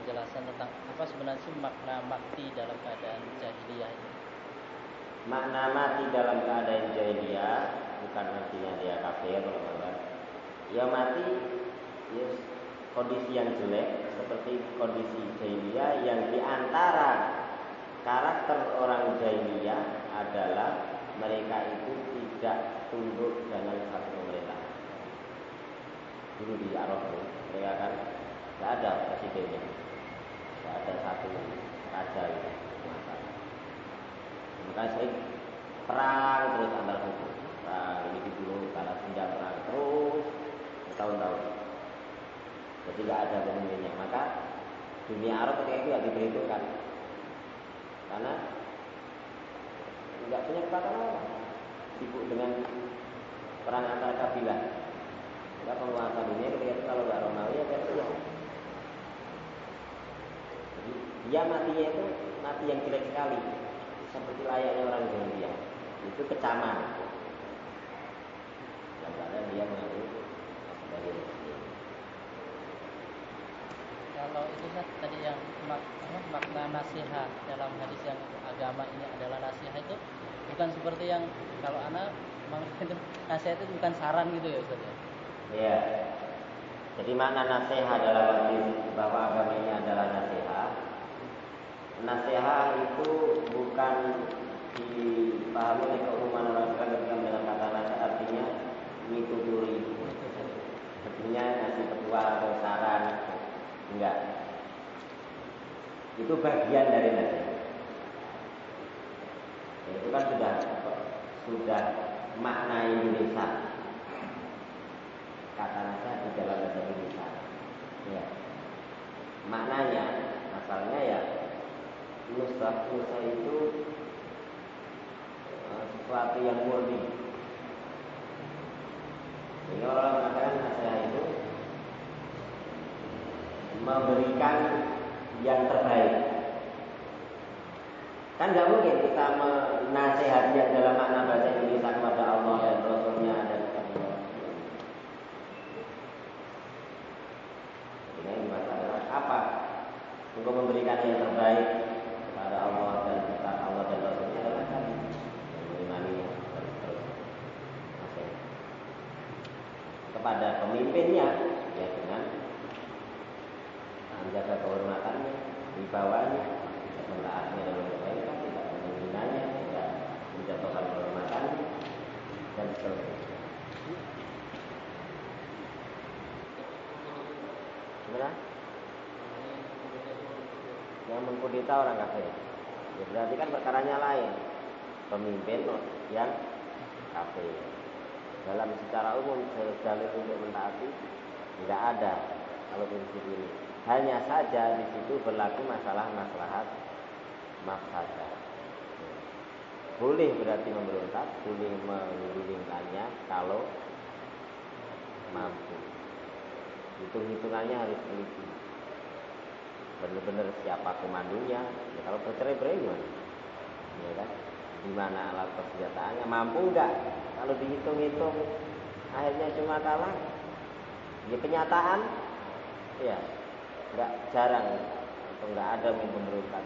penjelasan tentang apa sebenarnya sih makna mati dalam keadaan jahiliyah. Makna mati dalam keadaan jahiliyah bukan artinya dia kafir kalau Ya mati ya, kondisi yang jelek seperti kondisi jahiliyah yang di antara karakter orang jahiliyah adalah mereka itu tidak tunduk dengan satu pemerintah. Dulu di Arab mereka kan tidak ada presidennya, ada satu raja itu. Maka saya perang terus antar suku, perang ini dulu karena senjata perang terus bertahun-tahun. Jadi tidak ada pemimpinnya. Maka dunia Arab ketika itu tidak diperhitungkan karena nggak punya kekuatan apa sibuk dengan perang antar kabilah nggak penguasa dunia ketika itu kalau nggak Romawi ya jadi dia matinya itu mati yang jelek sekali seperti layaknya orang India itu kecaman yang ada dia mengaku sebagai muslim kalau itu kan tadi yang mak, makna nasihat dalam hadis yang agama ini adalah nasihat itu bukan seperti yang kalau anak nasihat itu bukan saran gitu ya Ustaz ya. Iya. Jadi makna nasihat dalam arti bahwa agama ini adalah nasihat. Nasihat itu bukan dipahami oleh keumuman orang ketika dalam kata nasihat artinya mituturi. Artinya ngasih petua atau saran. Enggak. Itu bagian dari nasihat. Itu kan sudah sudah makna Indonesia kata nasihat di dalam bahasa Indonesia. Ya. Maknanya asalnya ya nusrah nusrah itu uh, sesuatu yang murni. Jadi orang mengatakan nasihat itu memberikan yang terbaik. Kan nggak mungkin kita menasehati dalam makna bahasa Indonesia kepada Allah dan Rasulnya dan Ini masalah apa? Untuk memberikan yang terbaik kepada Allah dan kepada Allah dan Rasulnya adalah tadi mengimani terus kepada pemimpinnya ya dengan menjaga kehormatannya, wibawanya, tidak mentaatinya dalam kebaikan, tidak menghinanya, tidak menjatuhkan kehormatannya dan seterusnya. Gimana? Yang mengkudeta orang kafir. Ya, berarti kan perkaranya lain. Pemimpin yang kafir. Dalam secara umum dalil untuk mentaati tidak ada kalau prinsip ini. Hanya saja di situ berlaku masalah maslahat mafsadah. Boleh berarti memberontak, boleh menggulingkannya kalau mampu hitung-hitungannya harus teliti benar-benar siapa komandonya ya kalau bercerai-berai gimana? Ya kan? Di mana alat persenjataannya? Mampu enggak kalau dihitung-hitung akhirnya cuma kalah. Ya kenyataan? Ya enggak jarang. Atau enggak ada yang pemberontak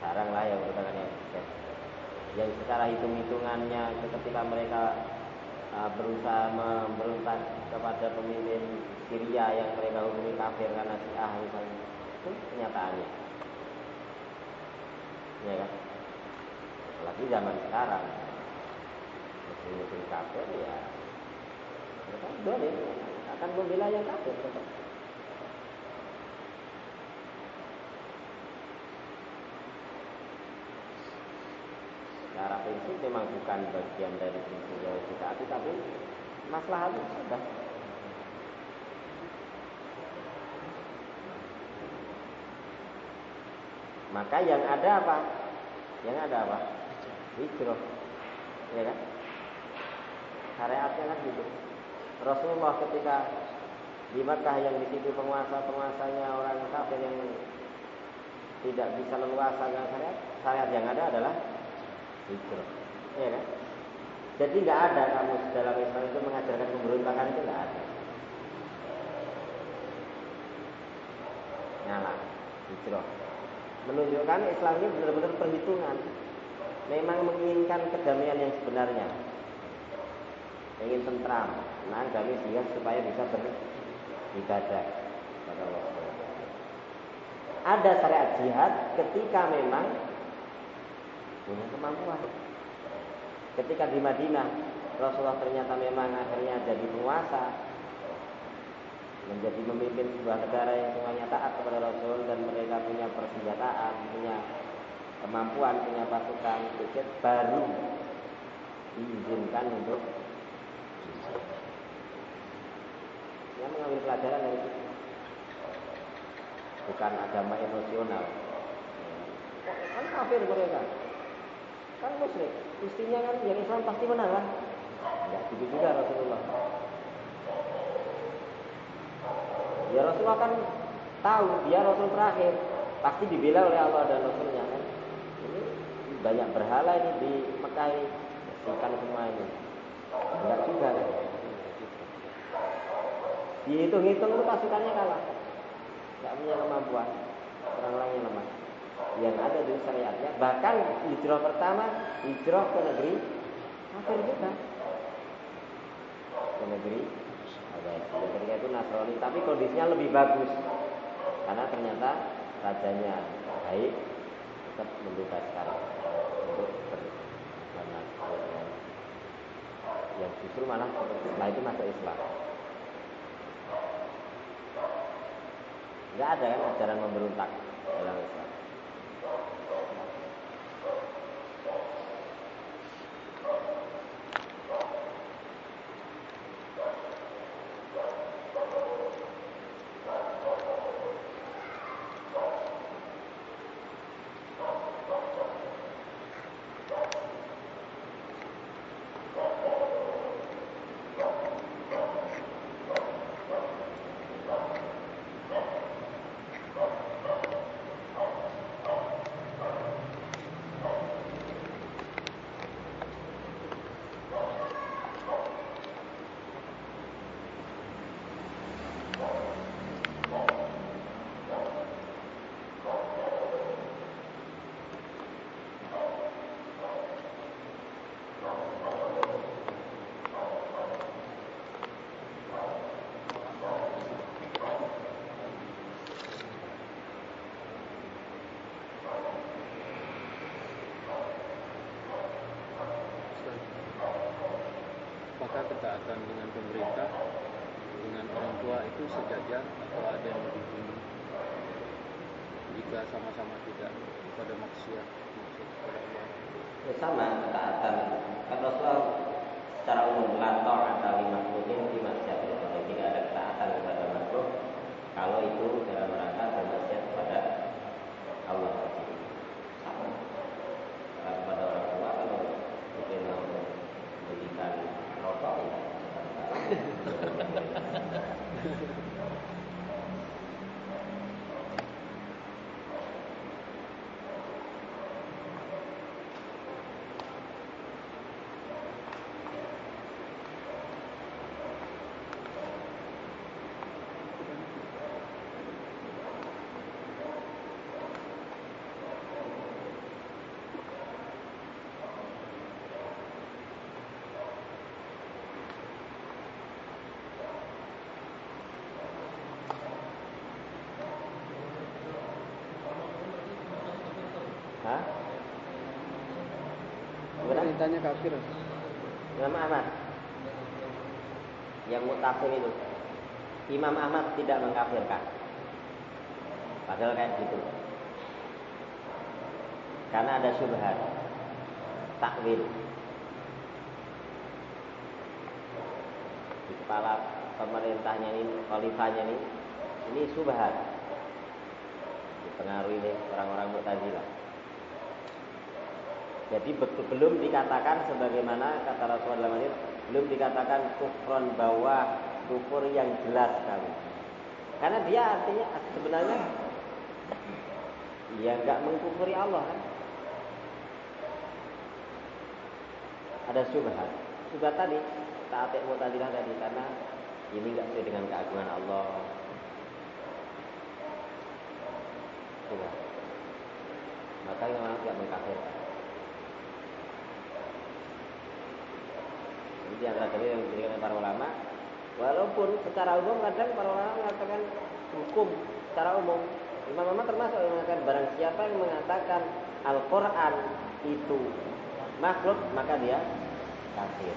jarang lah yang pemberontakannya yang secara hitung-hitungannya ketika mereka uh, berusaha memberontak kepada pemimpin Syria yang mereka hukumi kafir karena ah misalnya itu kenyataannya. Ya kan? Apalagi zaman sekarang. Muslim-muslim kafir ya mereka boleh akan membela yang kafir tetap. Secara prinsip memang bukan bagian dari prinsip yang ditaati tapi masalah itu sudah maka yang ada apa yang ada apa hijrah ya kan syariatnya kan gitu Rasulullah ketika di Makkah yang di situ penguasa-penguasanya orang kafir yang tidak bisa leluasa dengan syariat syariat yang ada adalah hijrah. Ya kan? Jadi nggak ada kamu dalam Islam itu mengajarkan pemberontakan itu nggak ada. Nyala. hijrah menunjukkan Islam ini benar-benar perhitungan. Memang menginginkan kedamaian yang sebenarnya. Ingin tentram. Nah kami sehingga supaya bisa beribadah pada Allah ada syariat jihad ketika memang punya kemampuan. Ketika di Madinah Rasulullah ternyata memang akhirnya jadi penguasa menjadi pemimpin sebuah negara yang semuanya taat kepada Rasul dan mereka punya persenjataan, punya kemampuan, punya pasukan, sedikit baru diizinkan untuk ya mengambil pelajaran dari itu. Bukan agama emosional. Kan kafir mereka. Kan muslim. Istrinya kan yang Islam pasti menang kan? Enggak gitu juga Rasulullah. Ya Rasulullah kan tahu dia Rasul terakhir, pasti dibela oleh Allah dan Rasulnya kan. Ini banyak berhala ini di Mekah ini, bersihkan semua ini. Enggak juga kan. Dihitung-hitung itu pasukannya kalah. Enggak punya kemampuan. Orang-orangnya lemah. Yang ada di syariatnya, bahkan hijrah pertama, hijrah ke negeri kafir juga. Ke negeri itu Nasrani tapi kondisinya lebih bagus. Karena ternyata rajanya baik tetap membebaskan untuk beranak yang justru malah setelah itu masuk Islam. Nggak ada kan ajaran memberontak dalam Islam apakah ketaatan dengan pemerintah dengan orang tua itu sejajar atau ada yang lebih tinggi? Jika sama-sama tidak pada maksiat Allah. Ya sama ketaatan. Kan Rasulullah secara umum lantor atau lima maklumin di maksiat tidak ada ketaatan kepada makhluk. Kalau itu dalam rangka bermaksiat kepada Allah sama kalau kepada orang tua kalau mungkin mau memberikan rokok ya Hah? Perintahnya kafir Imam Ahmad. Yang mutakin itu. Imam Ahmad tidak mengkafirkan. Padahal kayak gitu. Karena ada syubhat. Takwil. Di kepala pemerintahnya ini khalifahnya ini ini syubhat. Dipengaruhi oleh orang-orang Mu'tazilah jadi belum dikatakan sebagaimana kata Rasulullah dalam belum dikatakan kufron bawah, kufur yang jelas sekali. Karena dia artinya sebenarnya ya nggak mengkufuri Allah kan. Ada syubhat. Syubhat tadi, taat mu'tazilah tadi karena ini nggak sesuai dengan keagungan Allah. Sudah. Maka yang tidak mengkafirkan. Antara dalil yang diberikan oleh para ulama, walaupun secara umum kadang para ulama mengatakan hukum secara umum. Imam Ahmad termasuk yang mengatakan barang siapa yang mengatakan Al-Quran itu makhluk maka dia kafir.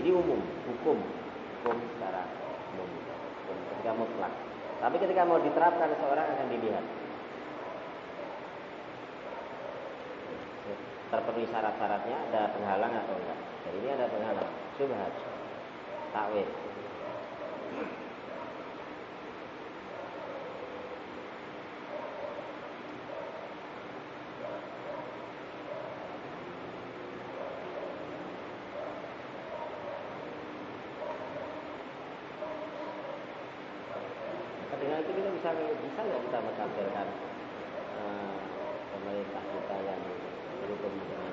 Jadi umum, hukum, hukum secara umum, hukum ketika mutlak. Tapi ketika mau diterapkan seorang akan dilihat terpenuhi syarat-syaratnya ada penghalang atau enggak. Jadi ini ada penghalang, syubhat, takwil. Dengan itu kita bisa bisa nggak kita mengkafirkan eh, pemerintah kita yang berhukum dengan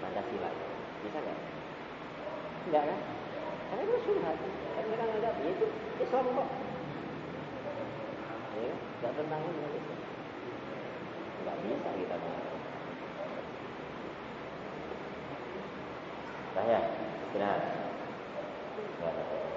Pancasila bisa nggak? Enggak kan? Karena itu syubhat. Kan mereka nggak ya itu Islam kok. Ya, nggak tentangan dengan Islam. Nggak bisa kita. Nah ya, istirahat. Istirahat.